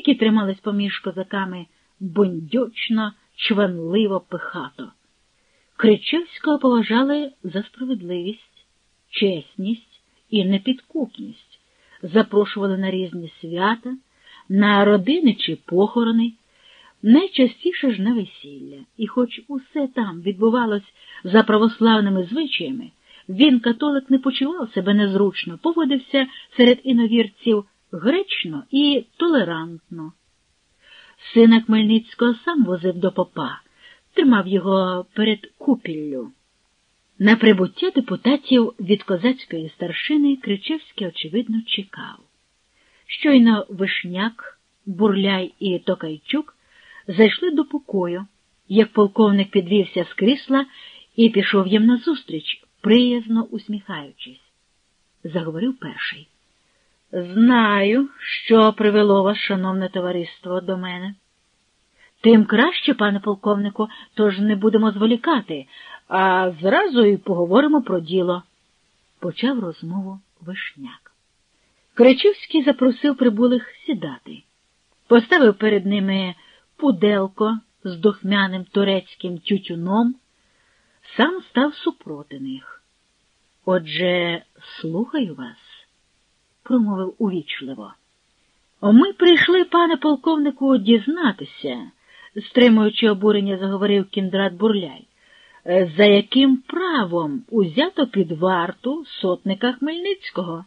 які тримались поміж козаками бондьочно, чванливо пихато. Кричевського поважали за справедливість, чесність і непідкупність, запрошували на різні свята, на родини чи похорони, найчастіше ж на весілля, і хоч усе там відбувалось за православними звичаями, він, католик, не почував себе незручно, поводився серед іновірців гречно і толерантно. Сина Хмельницького сам возив до попа, тримав його перед купіллю. На прибуття депутатів від козацької старшини Кричевський, очевидно, чекав. Щойно Вишняк, Бурляй і Токайчук зайшли до покою, як полковник підвівся з крісла і пішов їм назустріч, приязно усміхаючись. Заговорив перший. Знаю, що привело вас, шановне товариство, до мене. Тим краще, пане полковнику, тож не будемо зволікати, а зразу і поговоримо про діло. Почав розмову вишняк. Кричівський запросив прибулих сідати, поставив перед ними пуделко з духмяним турецьким тютюном, сам став супроти них. Отже, слухаю вас, промовив увічливо. Ми прийшли, пане полковнику, дізнатися, стримуючи обурення, заговорив кіндрат Бурляй, за яким правом узято під варту сотника Хмельницького.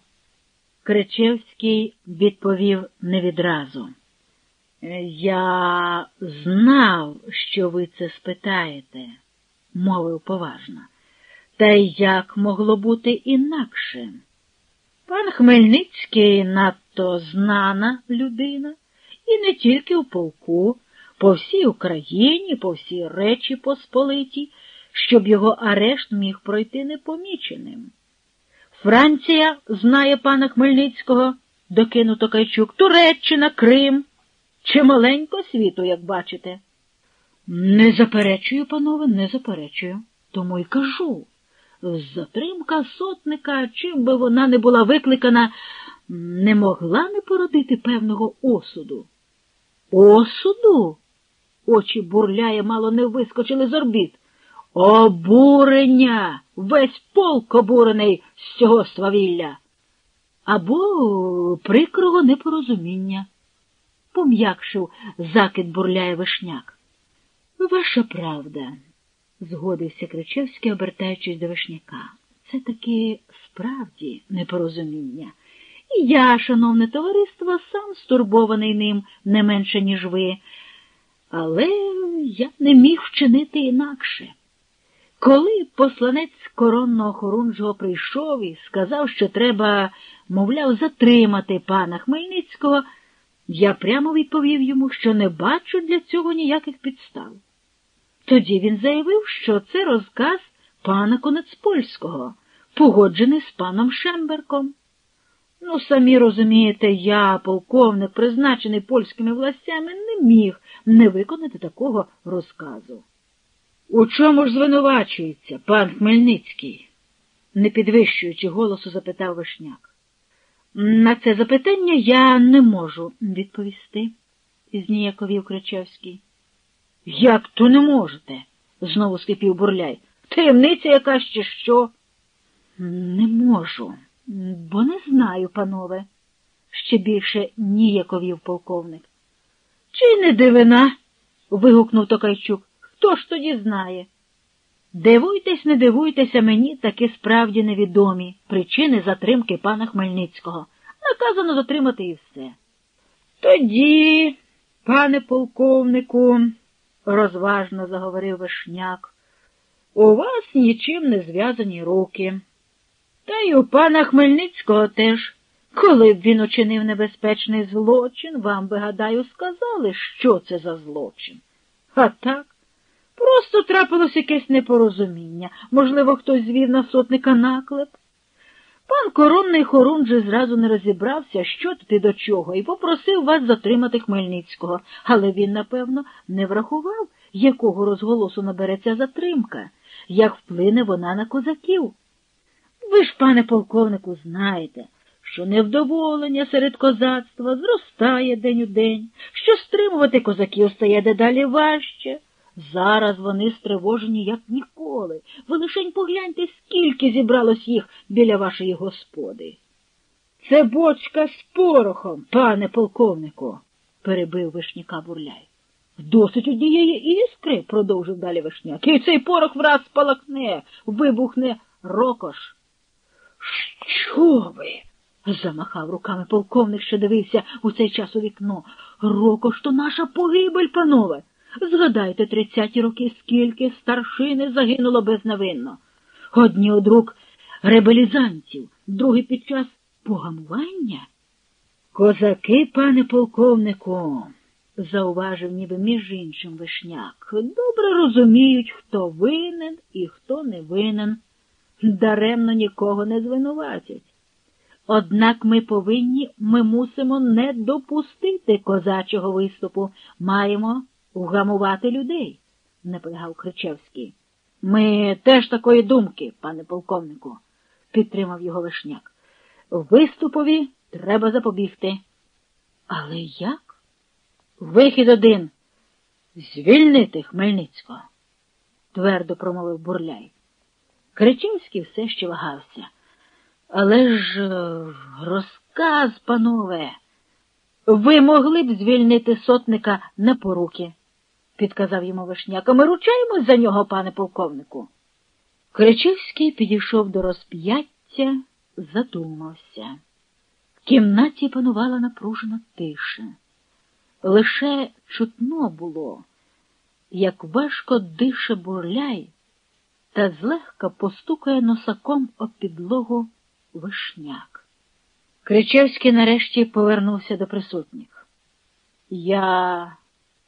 Кричевський відповів не відразу. Я знав, що ви це спитаєте, мовив поважно. Та як могло бути інакше? Пан Хмельницький надто знана людина, і не тільки в полку, по всій Україні, по всій Речі Посполитій, щоб його арешт міг пройти непоміченим. Франція знає пана Хмельницького, докинув Токайчук, Туреччина, Крим. Чималенько світу, як бачите. Не заперечую, панове, не заперечую. Тому й кажу. Затримка сотника, чим би вона не була викликана, не могла не породити певного осуду. Осуду? Очі бурляє, мало не вискочили з орбіт. Обурення! Весь полк обурений з цього свавілля. Або прикрого непорозуміння, пом'якшив закид бурляє вишняк. Ваша правда, згодився Кричевський, обертаючись до вишняка. Це таки справді непорозуміння. І я, шановне товариство, сам стурбований ним не менше, ніж ви, але я не міг вчинити інакше. Коли посланець коронного хорунжого прийшов і сказав, що треба, мовляв, затримати пана Хмельницького, я прямо відповів йому, що не бачу для цього ніяких підстав. Тоді він заявив, що це розказ пана Конецпольського, погоджений з паном Шемберком. Ну, самі розумієте, я, полковник, призначений польськими властями, не міг не виконати такого розказу. У чому ж звинувачується пан Хмельницький? не підвищуючи голосу, запитав Вишняк. На це запитання я не можу відповісти, зніяковів Кричевський. Як то не можете? знову скипів бурляй. Таємниця якась чи що? Не можу, бо не знаю, панове, ще більше ніяковів полковник. Чи не дивина? вигукнув Токайчук. Хто ж тоді знає? Дивуйтесь, не дивуйтеся мені таки справді невідомі причини затримки пана Хмельницького. Наказано затримати і все. Тоді, пане полковнику, розважно заговорив Вишняк, у вас нічим не зв'язані руки. Та й у пана Хмельницького теж. Коли б він учинив небезпечний злочин, вам би, гадаю, сказали, що це за злочин. А так, просто трапилось якесь непорозуміння. Можливо, хтось звів на сотника наклеп. Пан коронний хорунжий зразу не розібрався, що тут і до чого, і попросив вас затримати Хмельницького, але він, напевно, не врахував, якого розголосу набереться затримка, як вплине вона на козаків. Ви ж, пане полковнику, знаєте, що невдоволення серед козацтва зростає день у день, що стримувати козаків стає дедалі важче. Зараз вони стривожені, як ніколи. Ви лишень погляньте, скільки зібралось їх біля вашої господи. Це бочка з порохом, пане полковнику, перебив вишняка бурляй. Досить однієї іскри, продовжив далі вишняк, і цей порох враз спалахне, вибухне рокош. Що ви? замахав руками полковник, що дивився у цей час у вікно. Рокош то наша погибель, панове. Згадайте тридцяті роки, скільки старшини загинуло безневинно. Одні од рук ребелізанців, другі під час погамування. Козаки, пане полковнику, зауважив ніби між іншим вишняк, добре розуміють, хто винен і хто не винен. Даремно нікого не звинуватять. Однак ми повинні, ми мусимо не допустити козачого виступу, маємо вгамувати людей, наполягав Кричевський. Ми теж такої думки, пане полковнику, підтримав його Вишняк. Виступові треба запобігти. Але як? Вихід один звільнити Хмельницького, твердо промовив бурляй. Кричевський все ще вагався. Але ж е, розказ, панове, ви могли б звільнити сотника на поруки, підказав йому Вишняк. А ми ручаємось за нього, пане полковнику. Кричевський підійшов до розп'яття, задумався. В кімнаті панувала напружена тиша. Лише чутно було, як важко дише бурляй та злегка постукає носаком об підлогу вишняк. Кричевський нарешті повернувся до присутніх. Я